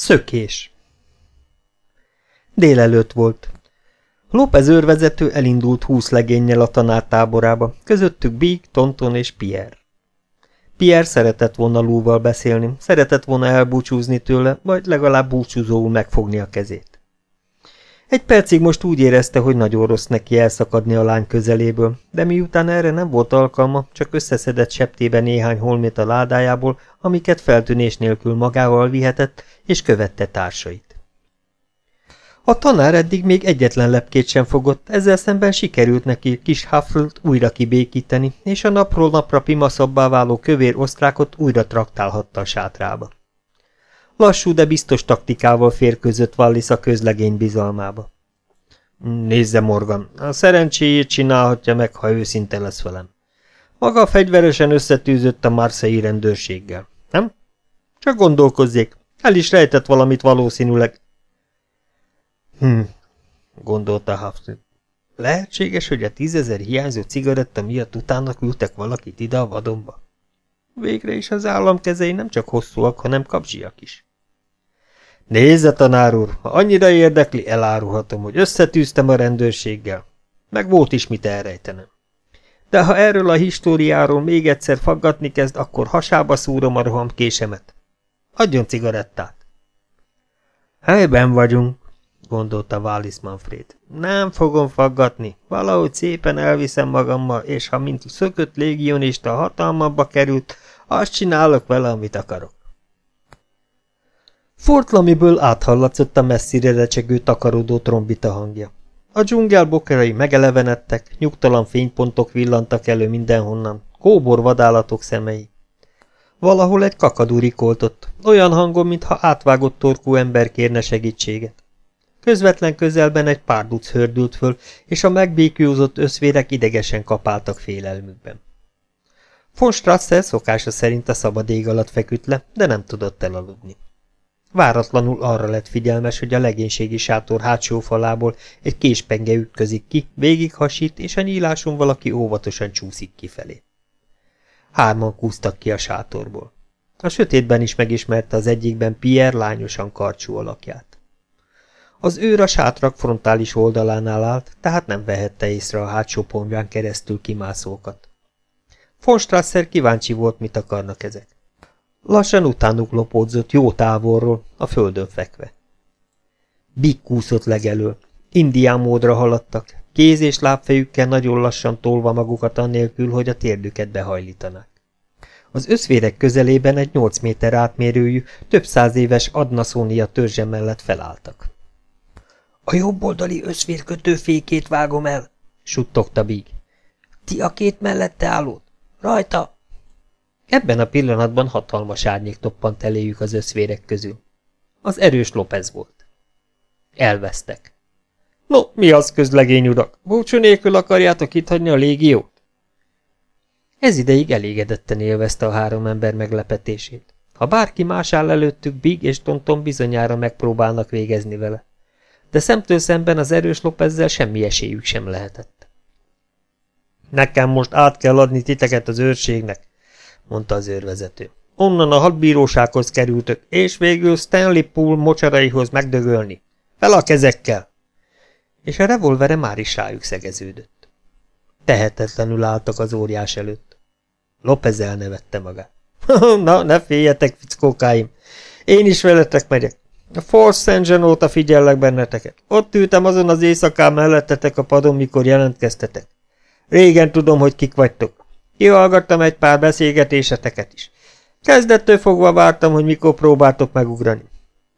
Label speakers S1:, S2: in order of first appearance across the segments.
S1: Szökés Délelőtt volt. López őrvezető elindult húsz legénnyel a tanártáborába, közöttük Big, Tonton és Pierre. Pierre szeretett volna Lúval beszélni, szeretett volna elbúcsúzni tőle, vagy legalább búcsúzóul megfogni a kezét. Egy percig most úgy érezte, hogy nagyon rossz neki elszakadni a lány közeléből, de miután erre nem volt alkalma, csak összeszedett septébe néhány holmét a ládájából, amiket feltűnés nélkül magával vihetett, és követte társait. A tanár eddig még egyetlen lepkét sem fogott, ezzel szemben sikerült neki kis Hufflet újra kibékíteni, és a napról napra pimaszabbá váló kövér osztrákot újra traktálhatta a sátrába. Lassú, de biztos taktikával férközött Wallis a közlegény bizalmába. Nézze, Morgan, a szerencséjét csinálhatja meg, ha őszinte lesz velem. Maga fegyveresen összetűzött a Marseille rendőrséggel, nem? Csak gondolkozzék, el is rejtett valamit valószínűleg. Hm, gondolta Hafted. Lehetséges, hogy a tízezer hiányzó cigaretta miatt utána küldtek valakit ide a vadonba. Végre is az állam kezei nem csak hosszúak, hanem kapzsiak is. Nézze, tanár úr, ha annyira érdekli, elárulhatom, hogy összetűztem a rendőrséggel. Meg volt is mit elrejtenem. De ha erről a históriáról még egyszer faggatni kezd, akkor hasába szúrom a roham késemet. Adjon cigarettát. Helyben vagyunk, gondolta Wallis Manfred. Nem fogom faggatni, valahogy szépen elviszem magammal, és ha mint szökött légionista hatalmamba került, azt csinálok vele, amit akarok. Fort Lamiből áthallatszott a messzire recsegő takarodó trombita hangja. A dzsungel bokerai megelevenedtek, nyugtalan fénypontok villantak elő mindenhonnan, kóbor vadállatok szemei. Valahol egy kakadú rikoltott, olyan hangon, mintha átvágott torkú ember kérne segítséget. Közvetlen közelben egy párduc hördült föl, és a megbékjózott összvérek idegesen kapáltak félelmükben. Von Strasser szokása szerint a szabad ég alatt feküdt le, de nem tudott elaludni. Váratlanul arra lett figyelmes, hogy a legénységi sátor hátsó falából egy késpenge ütközik ki, végighasít, és a nyíláson valaki óvatosan csúszik kifelé. Hárman kúztak ki a sátorból. A sötétben is megismerte az egyikben Pierre lányosan karcsú alakját. Az őr a sátrak frontális oldalánál állt, tehát nem vehette észre a hátsó pontján keresztül kimászókat. Von Strasser kíváncsi volt, mit akarnak ezek. Lassan utánuk lopódzott jó távolról, a földön fekve. Big kúszott legelől. Indián módra haladtak, kéz és lábfejükkel nagyon lassan tolva magukat annélkül, hogy a térdüket behajlítanák. Az összvérek közelében egy nyolc méter átmérőjű, több száz éves adnaszónia törzse mellett felálltak. A jobboldali összvérkötő fékét vágom el, suttogta Big. Ti a két mellette állót? Rajta! Ebben a pillanatban hatalmas árnyék toppant eléjük az összvérek közül. Az erős López volt. Elvesztek. No, mi az, közlegény urak? Búcsú nélkül akarjátok itt a légiót? Ez ideig elégedetten élvezte a három ember meglepetését. Ha bárki más áll előttük, Big és Tonton bizonyára megpróbálnak végezni vele. De szemtől szemben az erős Lopezzel semmi esélyük sem lehetett. Nekem most át kell adni titeket az őrségnek, mondta az őrvezető. Onnan a hadbírósághoz kerültök, és végül Stanley Pool mocsaraihoz megdögölni. Fel a kezekkel! És a revolvere már is rájuk szegeződött. Tehetetlenül álltak az óriás előtt. Lopez elnevette magát. Na, ne féljetek, fickókáim! Én is veletek megyek. A Force St. óta figyellek benneteket. Ott ültem azon az éjszakán mellettetek a padon, mikor jelentkeztetek. Régen tudom, hogy kik vagytok. Kihallgattam egy pár beszélgetéseteket is. Kezdettől fogva vártam, hogy mikor próbáltok megugrani.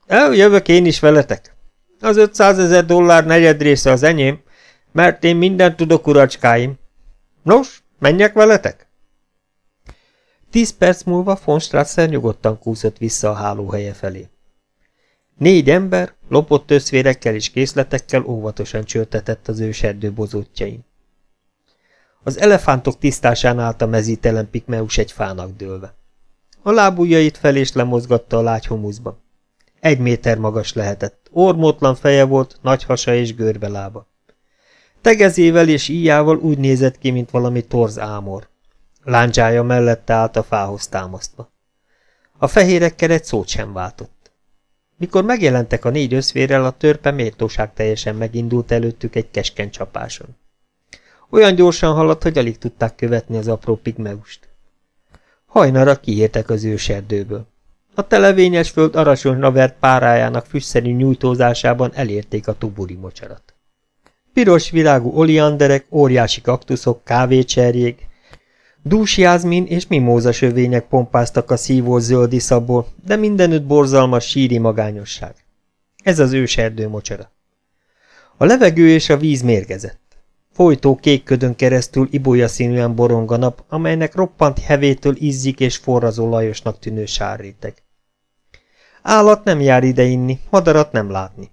S1: Eljövök én is veletek. Az 500 ezer dollár negyed része az enyém, mert én mindent tudok, uracskáim. Nos, menjek veletek? Tíz perc múlva von Strasser nyugodtan kúszott vissza a hálóhelye felé. Négy ember, lopott összvérekkel és készletekkel óvatosan csörtetett az őserdő bozótjain. Az elefántok tisztásán állt a mezítelen pikmeus egy fának dőlve. A lábujjait fel és lemozgatta a lágy humuszba. Egy méter magas lehetett, ormótlan feje volt, nagy hasa és görbe lába. Tegezével és íjával úgy nézett ki, mint valami torz ámor. Láncsája mellette állt a fához támasztva. A fehérekkel egy szót sem váltott. Mikor megjelentek a négy összvérrel, a törpe méltóság teljesen megindult előttük egy keskeny csapáson. Olyan gyorsan haladt, hogy alig tudták követni az apró pigmeust. Hajnara kiértek az őserdőből. A televényes föld arasonyra vert párájának füstszerű nyújtózásában elérték a tuburi mocsarat. Piros virágú olianderek, óriási kaktuszok, kávécserjék, dús jázmin és mimóza sövények pompáztak a szívó zöld iszabból, de mindenütt borzalmas síri magányosság. Ez az őserdő mocsara. A levegő és a víz mérgezett. Folytó kék ködön keresztül ibolya színűen borong a nap, amelynek roppant hevétől izzik és forrazó lajosnak tűnő sárréteg. Állat nem jár ide inni, madarat nem látni.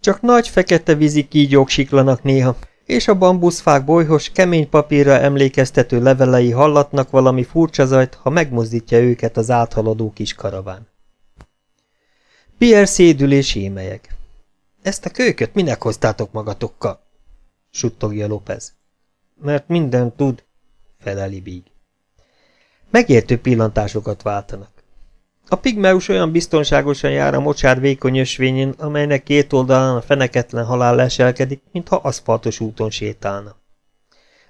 S1: Csak nagy fekete vízi kígyók siklanak néha, és a bambuszfák bolyhos, kemény papírra emlékeztető levelei hallatnak valami furcsa zajt, ha megmozdítja őket az áthaladó kis karaván. Pierre szédül és émelyeg. Ezt a kölyköt minek hoztátok magatokkal? Suttogja López. Mert minden tud, feleli Bíg. Megértő pillantásokat váltanak. A pigmeus olyan biztonságosan jár a mocsár vékony ösvényén, amelynek két oldalán a feneketlen halál leselkedik, mintha aszfaltos úton sétálna.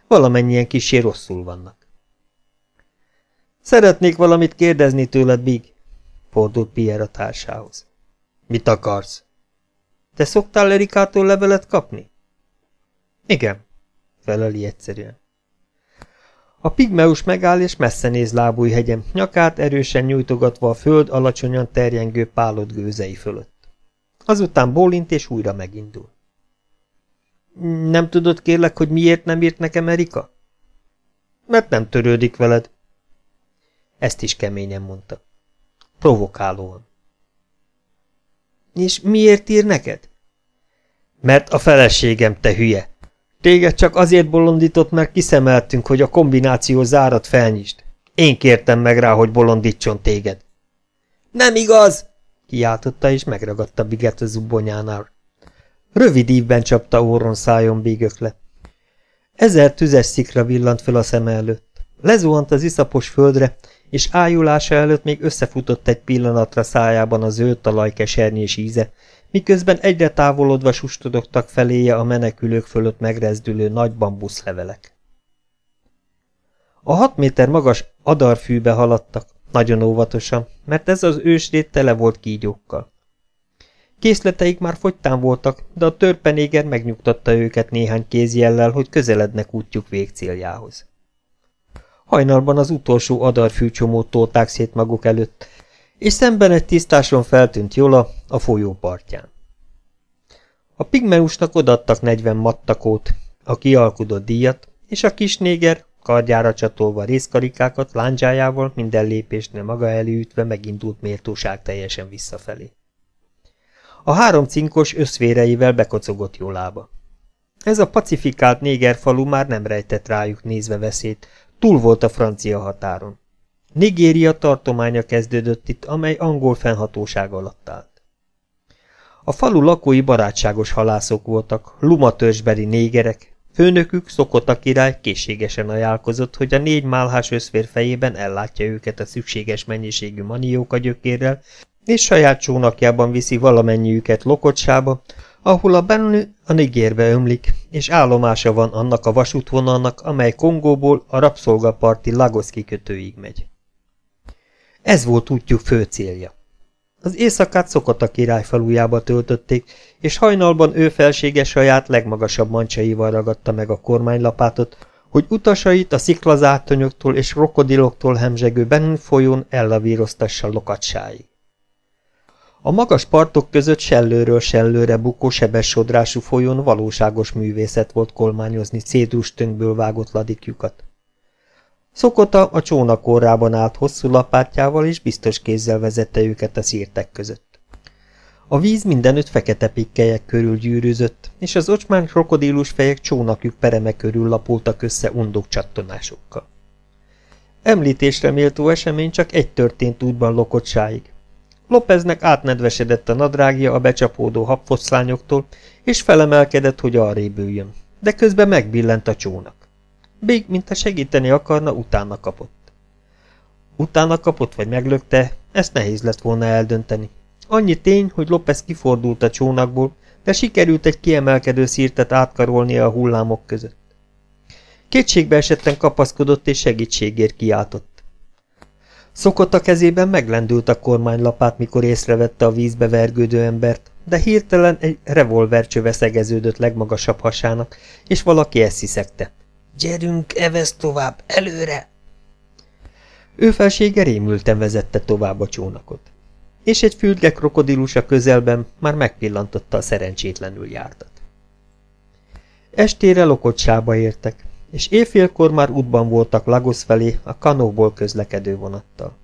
S1: Valamennyien kisé rosszul vannak. Szeretnék valamit kérdezni tőled, Big, fordult Pierre a társához. Mit akarsz? Te szoktál Erikától levelet kapni? Igen, feleli egyszerűen. A pigmeus megáll és messze néz lábújhegyem, nyakát erősen nyújtogatva a föld alacsonyan terjengő pálott gőzei fölött. Azután bólint és újra megindul. Nem tudod kérlek, hogy miért nem írt nekem Erika? Mert nem törődik veled. Ezt is keményen mondta. Provokálóan. És miért ír neked? Mert a feleségem, te hülye! Téged csak azért bolondított, mert kiszemeltünk, hogy a kombináció zárat felnyisd. Én kértem meg rá, hogy bolondítson téged. Nem igaz! kiáltotta, és megragadta Biget a zubonyánál. Rövid ívben csapta óron szájon bígökle. Ezer tüzes szikra villant fel a szem előtt. Lezuhant az iszapos földre, és ájulása előtt még összefutott egy pillanatra szájában a zöld talaj kesernyés íze, miközben egyre távolodva sustodogtak feléje a menekülők fölött megrezdülő nagy bambuszlevelek. A hat méter magas adarfűbe haladtak, nagyon óvatosan, mert ez az ősrét tele volt kígyókkal. Készleteik már fogytán voltak, de a törpenéger megnyugtatta őket néhány kézjellel, hogy közelednek útjuk végcéljához. Hajnalban az utolsó adarfűcsomót tolták szét maguk előtt, és szemben egy tisztáson feltűnt Jola a folyó partján. A pigmeusnak odattak negyven mattakót, a kialkudott díjat, és a kis néger, kardjára csatolva részkarikákat lándzsájával minden lépésnél maga előütve megindult méltóság teljesen visszafelé. A három cinkos összvéreivel bekocogott Jolába. Ez a pacifikált néger falu már nem rejtett rájuk nézve veszélyt, túl volt a francia határon. Nigéria tartománya kezdődött itt, amely angol fennhatóság alatt állt. A falu lakói barátságos halászok voltak, lumatörzsbeli négerek, főnökük, Szokota király készségesen ajánlkozott, hogy a négy málhás összfér fejében ellátja őket a szükséges mennyiségű manióka gyökérrel, és saját csónakjában viszi valamennyiüket Lokocsába, ahol a Bennu a Nigérbe ömlik, és állomása van annak a vasútvonalnak, amely Kongóból a rabszolgaparti Lagos kikötőig megy. Ez volt útjuk fő célja. Az éjszakát szokott a királyfalujába töltötték, és hajnalban ő felsége saját legmagasabb mancsaival ragadta meg a kormánylapátot, hogy utasait a sziklazártonyoktól és krokodiloktól hemzsegő Benin folyón ellavíroztassa lokatsáig. A magas partok között sellőről sellőre bukó sebes sodrású folyón valóságos művészet volt kolmányozni cédrus töngből vágott ladikjukat. Szokota a csónak orrában állt hosszú lapátjával, és biztos kézzel vezette őket a szírtek között. A víz mindenütt fekete pikkelyek körül gyűrűzött, és az ocsmán krokodílus fejek csónakjuk pereme körül lapultak össze undok csattonásokkal. Említésre méltó esemény csak egy történt útban lokocsáig. Lopeznek átnedvesedett a nadrágja a becsapódó habfoszlányoktól, és felemelkedett, hogy arrébb üljön, de közben megbillent a csónak. Big, mintha segíteni akarna, utána kapott. Utána kapott, vagy meglökte, ezt nehéz lett volna eldönteni. Annyi tény, hogy López kifordult a csónakból, de sikerült egy kiemelkedő szírtet átkarolnia a hullámok között. Kétségbe esetten kapaszkodott és segítségért kiáltott. Szokott a kezében meglendült a kormánylapát, mikor észrevette a vízbe vergődő embert, de hirtelen egy revolvercsöve szegeződött legmagasabb hasának, és valaki ezt hiszegte. Gyerünk, evesz tovább, előre! Ő felsége rémülten vezette tovább a csónakot. És egy fülge krokodilus a közelben már megpillantotta a szerencsétlenül jártat. Estére Lokocsába értek, és éjfélkor már útban voltak Lagos felé a kanóból közlekedő vonattal.